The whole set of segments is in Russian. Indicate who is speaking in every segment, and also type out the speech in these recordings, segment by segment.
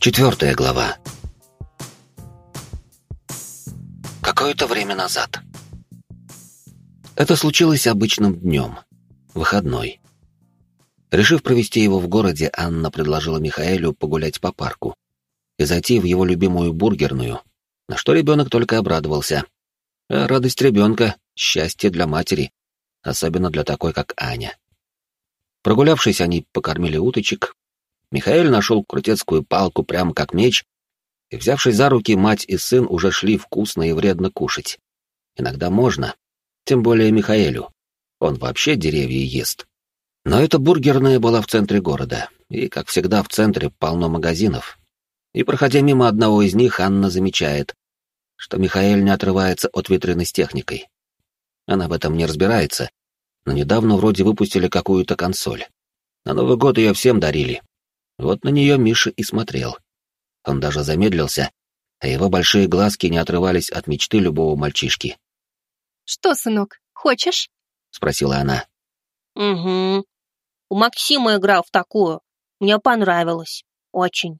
Speaker 1: Четвертая глава. Какое-то время назад. Это случилось обычным днем, выходной. Решив провести его в городе, Анна предложила Михаэлю погулять по парку и зайти в его любимую бургерную, на что ребенок только обрадовался. А радость ребенка — счастье для матери, особенно для такой, как Аня. Прогулявшись, они покормили уточек. Михаил нашел крутецкую палку прямо как меч, и, взявшись за руки, мать и сын уже шли вкусно и вредно кушать. Иногда можно, тем более Михаэлю. Он вообще деревья ест. Но эта бургерная была в центре города, и, как всегда, в центре полно магазинов. И, проходя мимо одного из них, Анна замечает, что Михаил не отрывается от витрины с техникой. Она в этом не разбирается, но недавно вроде выпустили какую-то консоль. На Новый год ее всем дарили. Вот на нее Миша и смотрел. Он даже замедлился, а его большие глазки не отрывались от мечты любого мальчишки.
Speaker 2: «Что, сынок, хочешь?»
Speaker 1: — спросила она.
Speaker 3: Угу. У Максима играл в такую. Мне понравилось. Очень.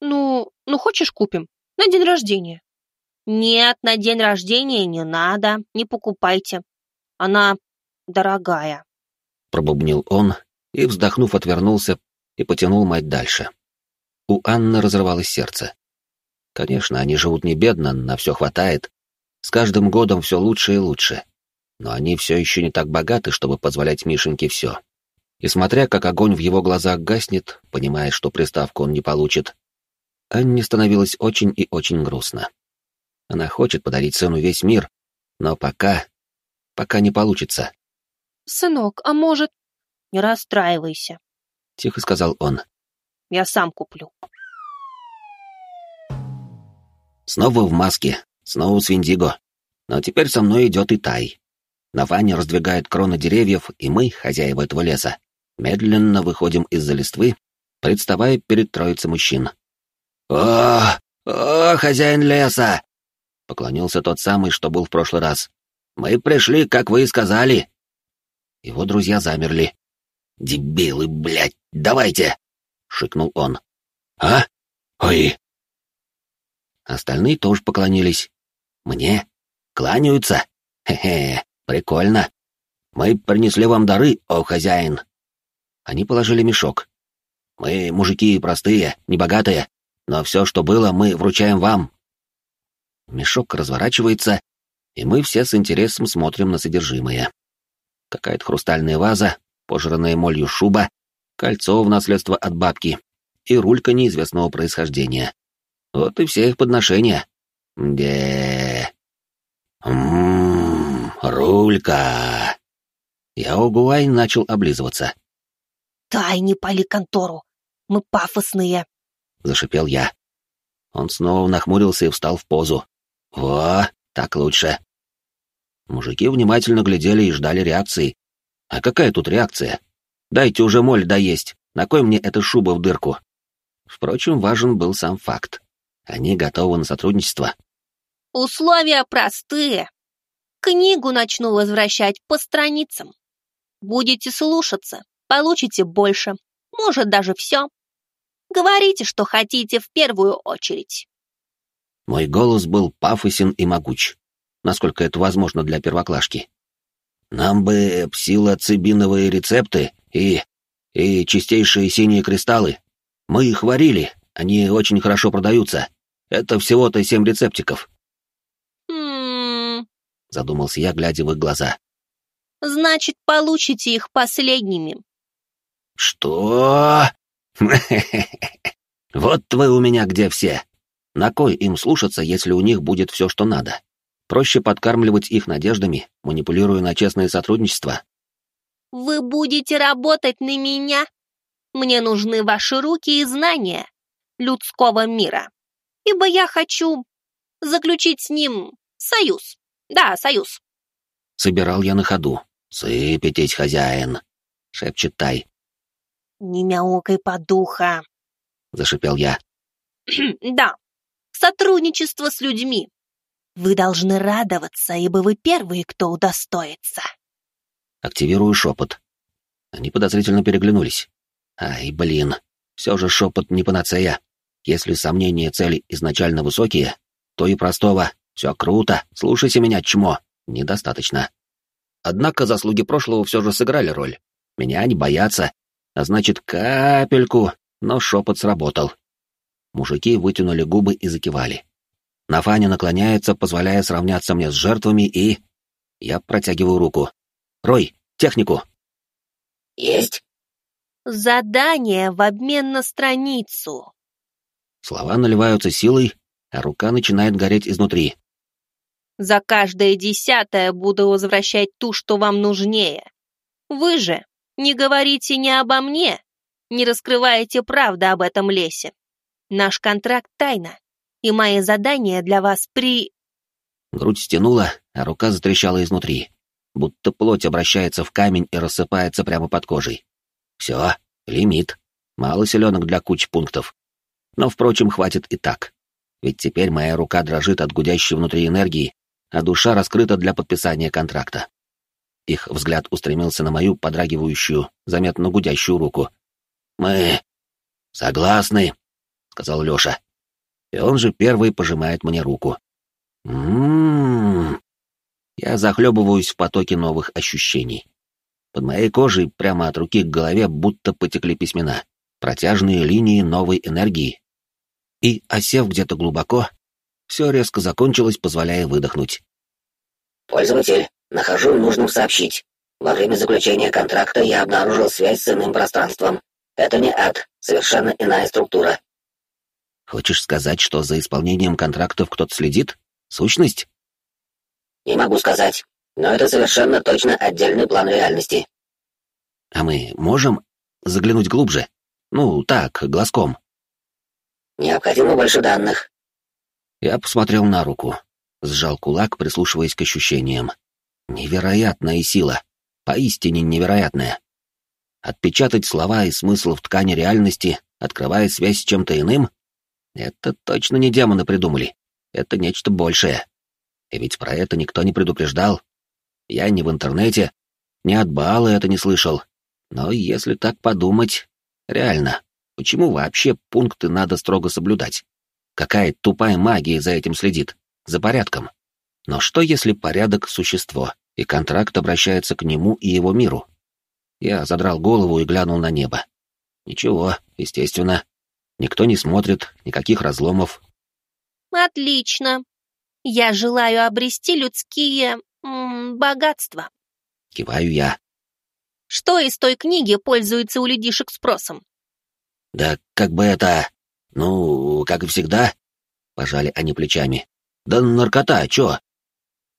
Speaker 2: Ну, ну хочешь купим? На день рождения.
Speaker 3: Нет, на день рождения не надо, не покупайте. Она дорогая.
Speaker 1: Пробубнил он и, вздохнув, отвернулся и потянул мать дальше. У Анны разрывалось сердце. Конечно, они живут не бедно, на все хватает. С каждым годом все лучше и лучше но они все еще не так богаты, чтобы позволять Мишеньке все. И смотря, как огонь в его глазах гаснет, понимая, что приставку он не получит, Анне становилось очень и очень грустно. Она хочет подарить сыну весь мир, но пока... пока не получится.
Speaker 2: «Сынок, а может...»
Speaker 3: «Не расстраивайся», —
Speaker 1: тихо сказал он.
Speaker 3: «Я сам куплю».
Speaker 1: Снова в маске, снова с Виндиго. Но теперь со мной идет и Тай. На ване раздвигает кроны деревьев, и мы, хозяева этого леса, медленно выходим из-за листвы, представая перед троицей мужчин. «О, о, хозяин леса!» — поклонился тот самый, что был в прошлый раз. «Мы пришли, как вы и сказали!» Его друзья замерли. «Дебилы, блядь, давайте!» — шикнул он. «А? Ой!» Остальные тоже поклонились. «Мне? Кланяются? Хе-хе!» «Прикольно. Мы принесли вам дары, о хозяин». Они положили мешок. «Мы мужики простые, небогатые, но все, что было, мы вручаем вам». Мешок разворачивается, и мы все с интересом смотрим на содержимое. Какая-то хрустальная ваза, пожранная молью шуба, кольцо в наследство от бабки и рулька неизвестного происхождения. Вот и все их подношения. Де. Ммм. «Рулька!» Яогуай начал облизываться.
Speaker 3: «Тай, не пали контору! Мы пафосные!»
Speaker 1: — зашипел я. Он снова нахмурился и встал в позу. «Во, так лучше!» Мужики внимательно глядели и ждали реакции. «А какая тут реакция? Дайте уже моль доесть, на кой мне эта шуба в дырку?» Впрочем, важен был сам факт. Они готовы на сотрудничество.
Speaker 3: «Условия простые. Книгу начну возвращать по страницам. Будете слушаться, получите больше, может даже все. Говорите, что хотите в первую очередь.
Speaker 1: Мой голос был пафосен и могуч, насколько это возможно для первоклашки. Нам бы псилоцибиновые рецепты и... и чистейшие синие кристаллы. Мы их варили, они очень хорошо продаются. Это всего-то семь рецептиков. — задумался я, глядя в их глаза.
Speaker 3: «Значит, получите их последними».
Speaker 1: «Что? Вот вы у меня где все. На кой им слушаться, если у них будет все, что надо? Проще подкармливать их надеждами, манипулируя на честное сотрудничество».
Speaker 3: «Вы будете работать на меня? Мне нужны ваши руки и знания людского мира, ибо я хочу заключить с ним союз». Да, союз.
Speaker 1: Собирал я на ходу. Сыпетесь, хозяин, шепчет Тай.
Speaker 3: Не мяукай, подуха,
Speaker 1: зашипел я.
Speaker 3: да, сотрудничество с людьми. Вы должны радоваться, ибо вы первые, кто удостоится.
Speaker 1: Активирую шепот. Они подозрительно переглянулись. Ай, блин, все же шепот не панацея. Если сомнения цели изначально высокие, то и простого «все круто, слушайся меня, чмо» недостаточно. Однако заслуги прошлого все же сыграли роль. Меня не боятся, а значит, капельку, но шепот сработал. Мужики вытянули губы и закивали. Нафаня наклоняется, позволяя сравняться мне с жертвами, и... Я протягиваю руку. «Рой, технику!»
Speaker 3: «Есть!» «Задание в обмен на страницу!»
Speaker 1: Слова наливаются силой, а рука начинает гореть изнутри.
Speaker 2: «За каждое десятое буду возвращать ту, что вам нужнее. Вы же не говорите ни обо мне, не раскрываете правды об этом лесе. Наш контракт — тайна, и мои задания для вас при...»
Speaker 1: Грудь стянула, а рука затрещала изнутри, будто плоть обращается в камень и рассыпается прямо под кожей. Все, лимит. Мало селенок для куч пунктов. Но, впрочем, хватит и так. Ведь теперь моя рука дрожит от гудящей внутри энергии, а душа раскрыта для подписания контракта. Их взгляд устремился на мою подрагивающую, заметно гудящую руку. «Мы согласны», — сказал Лёша. И он же первый пожимает мне руку. Ммм. Я захлебываюсь в потоке новых ощущений. Под моей кожей прямо от руки к голове будто потекли письмена, протяжные линии новой энергии. И, осев где-то глубоко, все резко закончилось, позволяя выдохнуть.
Speaker 4: «Пользователь, нахожу нужным сообщить. Во время заключения контракта я обнаружил связь с иным пространством. Это не ад, совершенно иная структура.
Speaker 1: Хочешь сказать, что за исполнением контрактов кто-то следит? Сущность?
Speaker 4: Не могу сказать, но это совершенно точно отдельный план реальности.
Speaker 1: А мы можем заглянуть глубже? Ну, так, глазком.
Speaker 4: Необходимо больше данных.
Speaker 1: Я посмотрел на руку, сжал кулак, прислушиваясь к ощущениям. Невероятная сила, поистине невероятная. Отпечатать слова и смысл в ткани реальности, открывая связь с чем-то иным, это точно не демоны придумали. Это нечто большее. И ведь про это никто не предупреждал. Я ни в интернете, ни от Баала это не слышал. Но если так подумать, реально, почему вообще пункты надо строго соблюдать? Какая тупая магия за этим следит? За порядком. Но что если порядок — существо, и контракт обращается к нему и его миру? Я задрал голову и глянул на небо. Ничего, естественно, Никто не смотрит, никаких разломов.
Speaker 3: Отлично. Я желаю обрести людские м, богатства.
Speaker 1: Киваю я.
Speaker 3: Что из той книги пользуется у людишек спросом?
Speaker 1: Да как бы это... Ну, как и всегда. Пожали они плечами. Да наркота, чё?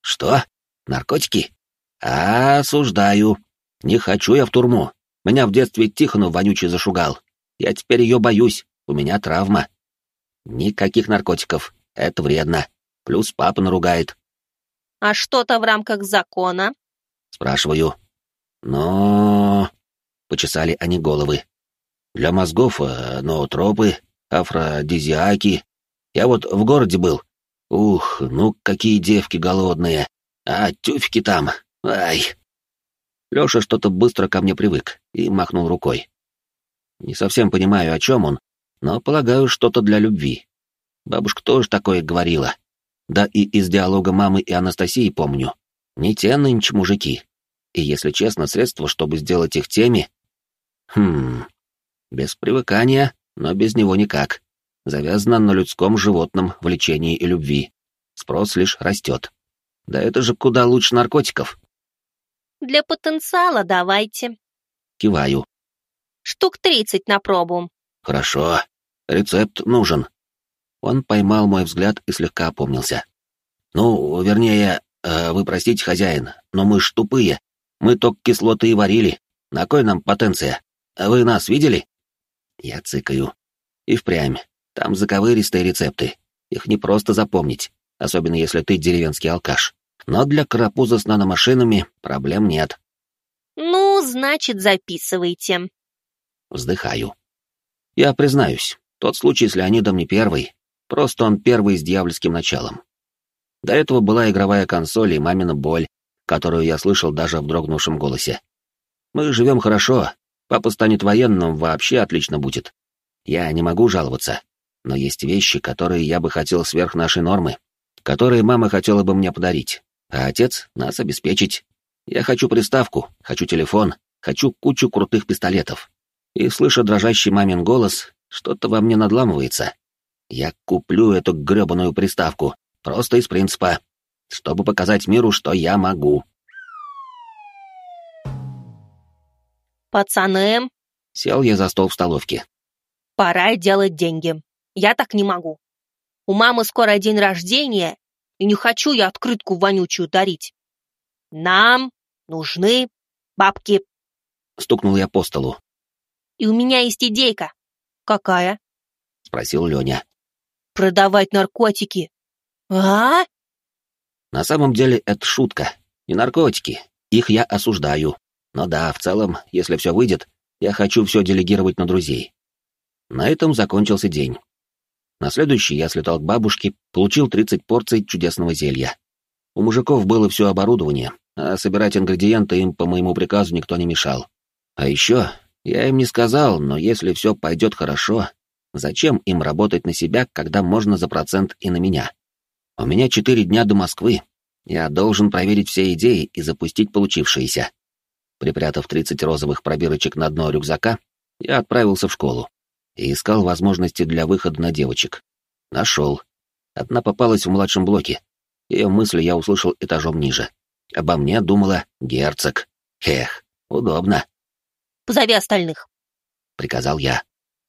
Speaker 1: Что? Наркотики? А, осуждаю. Не хочу я в турму. Меня в детстве Тихонов вонючий зашугал. Я теперь ее боюсь. У меня травма. Никаких наркотиков. Это вредно. Плюс папа наругает.
Speaker 3: А что-то в рамках закона?
Speaker 1: Спрашиваю. Но... Почесали они головы. Для мозгов э, ноотропы, афродизиаки. Я вот в городе был. Ух, ну какие девки голодные. А тюфики там. Ай. Лёша что-то быстро ко мне привык и махнул рукой. Не совсем понимаю, о чем он, но, полагаю, что-то для любви. Бабушка тоже такое говорила. Да и из диалога мамы и Анастасии помню. Не те нынче мужики. И, если честно, средства, чтобы сделать их теми... Хм... Без привыкания, но без него никак. Завязано на людском животном влечении и любви. Спрос лишь растет. Да это же куда лучше наркотиков.
Speaker 3: Для потенциала давайте.
Speaker 1: Киваю.
Speaker 3: Штук тридцать на пробу.
Speaker 1: Хорошо. Рецепт нужен. Он поймал мой взгляд и слегка опомнился. Ну, вернее, э, вы простите, хозяин, но мы ж тупые. Мы только кислоты и варили. На кой нам потенция? Вы нас видели? Я цыкаю. И впрямь. Там заковыристые рецепты. Их не просто запомнить, особенно если ты деревенский алкаш. Но для карапуза с наномашинами проблем нет.
Speaker 3: Ну, значит, записывайте.
Speaker 1: Вздыхаю. Я признаюсь, тот случай с Леонидом не первый, просто он первый с дьявольским началом. До этого была игровая консоль и мамина боль, которую я слышал даже в дрогнувшем голосе. Мы живем хорошо, папа станет военным, вообще отлично будет. Я не могу жаловаться. Но есть вещи, которые я бы хотел сверх нашей нормы, которые мама хотела бы мне подарить, а отец — нас обеспечить. Я хочу приставку, хочу телефон, хочу кучу крутых пистолетов. И, слыша дрожащий мамин голос, что-то во мне надламывается. Я куплю эту грёбаную приставку, просто из принципа, чтобы показать миру, что я могу.
Speaker 2: «Пацаны!»
Speaker 1: Сел я за стол в столовке.
Speaker 2: «Пора делать деньги. Я так не могу. У мамы скоро день рождения, и не хочу я открытку вонючую дарить. Нам нужны бабки».
Speaker 1: Стукнул я по столу.
Speaker 2: «И у меня есть идейка». «Какая?»
Speaker 1: — спросил Леня.
Speaker 2: «Продавать наркотики». «А?»
Speaker 1: На самом деле это шутка, не наркотики. Их я осуждаю. Но да, в целом, если все выйдет, я хочу все делегировать на друзей. На этом закончился день. На следующий я слетал к бабушке, получил 30 порций чудесного зелья. У мужиков было все оборудование, а собирать ингредиенты им по моему приказу никто не мешал. А еще, я им не сказал, но если все пойдет хорошо, зачем им работать на себя, когда можно за процент и на меня? У меня четыре дня до Москвы. Я должен проверить все идеи и запустить получившиеся. Припрятав 30 розовых пробирочек на дно рюкзака, я отправился в школу и искал возможности для выхода на девочек. Нашел. Одна попалась в младшем блоке. Ее мысли я услышал этажом ниже. Обо мне думала герцог. Эх, удобно.
Speaker 2: «Позови остальных», —
Speaker 1: приказал я.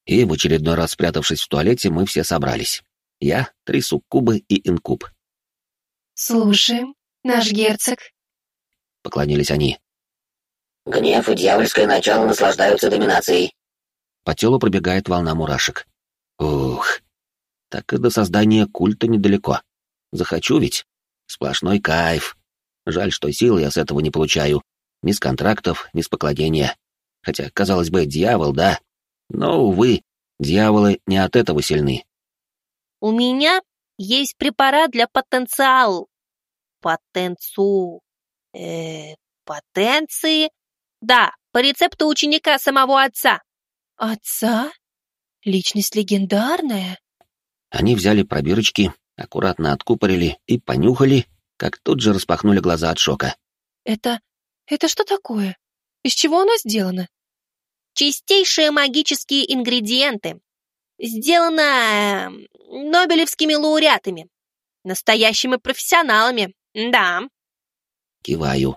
Speaker 1: И в очередной раз спрятавшись в туалете, мы все собрались. Я, три суккубы и инкуб.
Speaker 3: «Слушаем, наш герцог», —
Speaker 1: поклонились они.
Speaker 4: Гнев и дьявольское начало наслаждаются доминацией.
Speaker 1: По телу пробегает волна мурашек. Ух, так и до создания культа недалеко. Захочу ведь. Сплошной кайф. Жаль, что сил я с этого не получаю. Ни с контрактов, ни с поклонения. Хотя, казалось бы, дьявол, да. Но, увы, дьяволы не от этого сильны.
Speaker 2: «У меня есть препарат для потенциал. Потенцу... Э, потенции да, по рецепту ученика самого отца.
Speaker 3: Отца? Личность легендарная?
Speaker 1: Они взяли пробирочки, аккуратно откупорили и понюхали, как тут же распахнули глаза от шока.
Speaker 3: Это... это что такое? Из чего оно сделано?
Speaker 2: Чистейшие магические ингредиенты. Сделано э, нобелевскими лауреатами. Настоящими профессионалами, да.
Speaker 1: Киваю.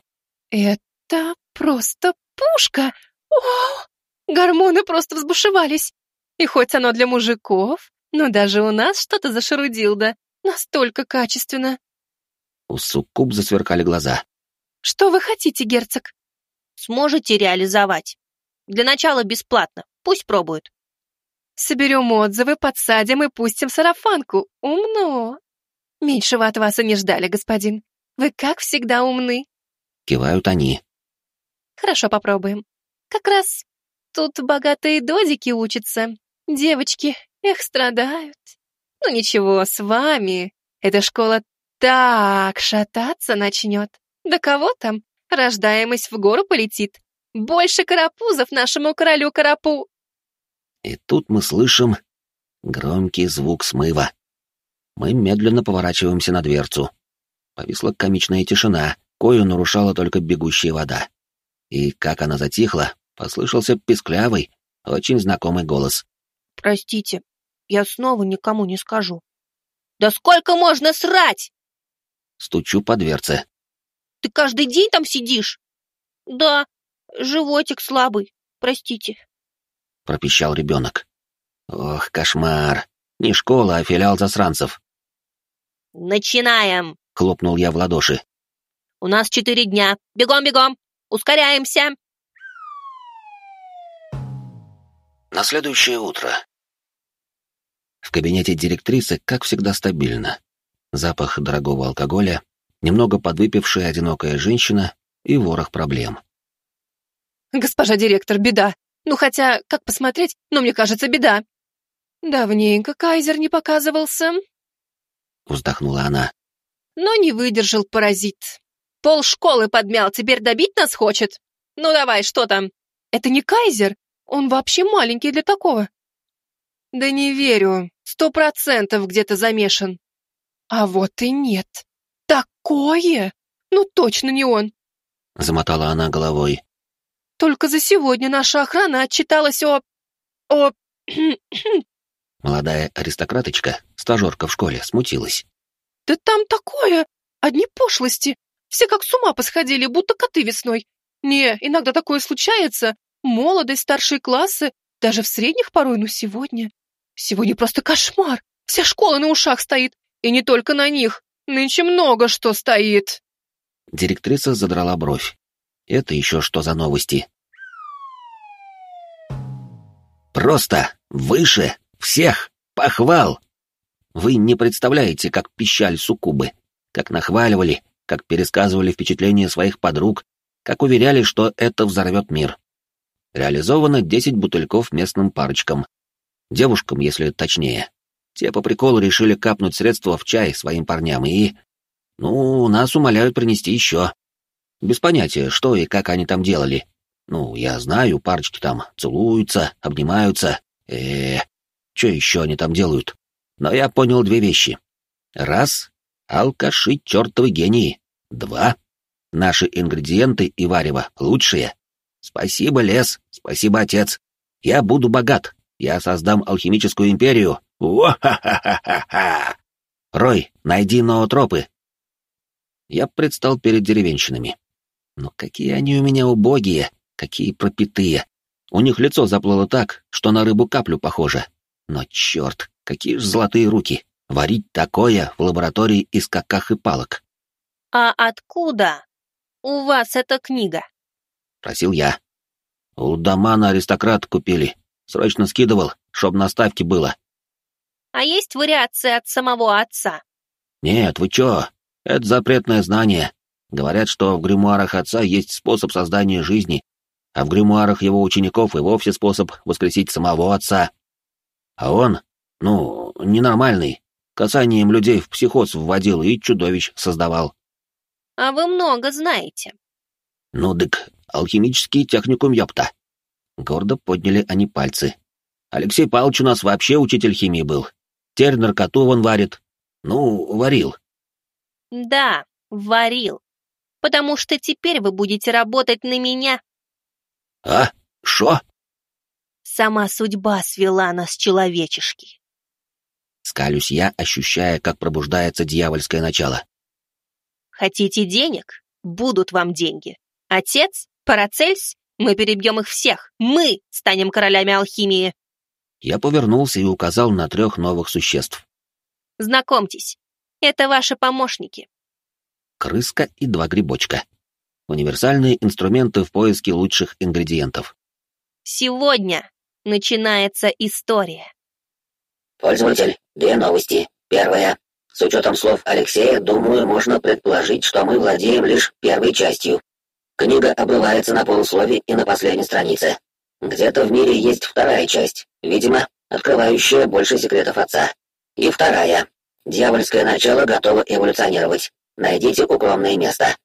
Speaker 3: Это Просто пушка! О, гормоны просто взбушевались. И хоть оно для мужиков, но даже у нас что-то зашарудил, да настолько качественно.
Speaker 1: У суккуб засверкали глаза.
Speaker 3: Что вы хотите, герцог?
Speaker 2: Сможете реализовать. Для начала бесплатно, пусть пробуют.
Speaker 3: Соберем отзывы, подсадим и пустим сарафанку. Умно. Меньшего от вас и не ждали, господин. Вы, как всегда, умны.
Speaker 1: Кивают они.
Speaker 3: Хорошо, попробуем. Как раз тут богатые додики учатся. Девочки, эх, страдают. Ну ничего, с вами эта школа так шататься начнет. Да кого там? Рождаемость в гору полетит. Больше карапузов нашему королю карапу.
Speaker 1: И тут мы слышим громкий звук смыва. Мы медленно поворачиваемся на дверцу. Повисла комичная тишина, кою нарушала только бегущая вода. И как она затихла, послышался писклявый, очень знакомый голос.
Speaker 2: «Простите, я снова никому не скажу». «Да сколько можно срать?»
Speaker 1: Стучу по дверце.
Speaker 2: «Ты каждый день там сидишь?» «Да, животик слабый, простите», —
Speaker 1: пропищал ребенок. «Ох, кошмар! Не школа, а филиал засранцев».
Speaker 2: «Начинаем!»
Speaker 1: — хлопнул я в ладоши.
Speaker 2: «У нас четыре дня. Бегом-бегом!» Ускоряемся!»
Speaker 1: На следующее утро. В кабинете директрисы, как всегда, стабильно. Запах дорогого алкоголя, немного подвыпившая одинокая женщина и ворох проблем.
Speaker 3: «Госпожа директор, беда. Ну хотя, как посмотреть, но мне кажется, беда. Давненько Кайзер не показывался».
Speaker 1: Вздохнула она.
Speaker 3: Но не выдержал паразит. Пол школы подмял, теперь добить нас хочет? Ну давай, что там? Это не Кайзер, он вообще маленький для такого. Да не верю. Сто процентов где-то замешан. А вот и нет. Такое? Ну точно не он.
Speaker 1: Замотала она головой.
Speaker 3: Только за сегодня наша охрана отчиталась о... о...
Speaker 1: Молодая аристократочка, стажерка в школе, смутилась.
Speaker 3: Да там такое! Одни пошлости. Все как с ума посходили, будто коты весной. Не, иногда такое случается. Молодость, старшие классы, даже в средних порой, но сегодня... Сегодня просто кошмар. Вся школа на ушах стоит. И не только на них. Нынче много что стоит.
Speaker 1: Директриса задрала бровь. Это еще что за новости? Просто выше всех похвал. Вы не представляете, как пищали суккубы, как нахваливали, как пересказывали впечатления своих подруг, как уверяли, что это взорвет мир. Реализовано 10 бутыльков местным парочкам, девушкам, если точнее. Те по приколу решили капнуть средства в чай своим парням и... Ну, нас умоляют принести еще. Без понятия, что и как они там делали. Ну, я знаю, парочки там целуются, обнимаются. э, что еще они там делают? Но я понял две вещи. Раз — алкаши чертовы гении. Два — наши ингредиенты и варево лучшие. Спасибо, лес, спасибо, отец. Я буду богат, я создам алхимическую империю. Уа-ха-ха-ха-ха! Рой, найди ноотропы. Я предстал перед деревенщинами. Но какие они у меня убогие, какие пропитые. У них лицо заплыло так, что на рыбу каплю похоже. Но черт, какие ж золотые руки. Варить такое в лаборатории из каках и палок.
Speaker 5: «А откуда у вас эта книга?»
Speaker 1: — просил я. «У Дамана аристократ купили. Срочно скидывал, чтоб на ставке было.
Speaker 5: А есть вариации от самого отца?
Speaker 1: Нет, вы чё? Это запретное знание. Говорят, что в гримуарах отца есть способ создания жизни, а в гримуарах его учеников и вовсе способ воскресить самого отца. А он, ну, ненормальный, касанием людей в психоз вводил и чудовищ создавал.
Speaker 5: А вы много знаете.
Speaker 1: Ну, дык, алхимический техникум, ёпта. Гордо подняли они пальцы. Алексей Павлович у нас вообще учитель химии был. Теперь наркоту вон варит. Ну, варил.
Speaker 5: Да, варил. Потому что теперь вы будете работать на меня.
Speaker 1: А? Шо?
Speaker 5: Сама судьба свела нас, человечешки.
Speaker 1: Скалюсь я, ощущая, как пробуждается дьявольское начало.
Speaker 5: Хотите денег? Будут вам деньги. Отец? Парацельс? Мы перебьем их всех. Мы станем королями алхимии.
Speaker 1: Я повернулся и указал на трех новых существ.
Speaker 5: Знакомьтесь, это ваши помощники.
Speaker 1: Крыска и два грибочка. Универсальные инструменты в поиске лучших ингредиентов.
Speaker 5: Сегодня начинается история.
Speaker 6: Пользователь, две новости. Первая. С учетом слов Алексея, думаю, можно предположить, что мы владеем лишь первой частью. Книга обрывается на полуслове и на последней странице. Где-то в мире есть вторая часть, видимо, открывающая больше секретов отца. И вторая. Дьявольское начало готово эволюционировать. Найдите укромное место.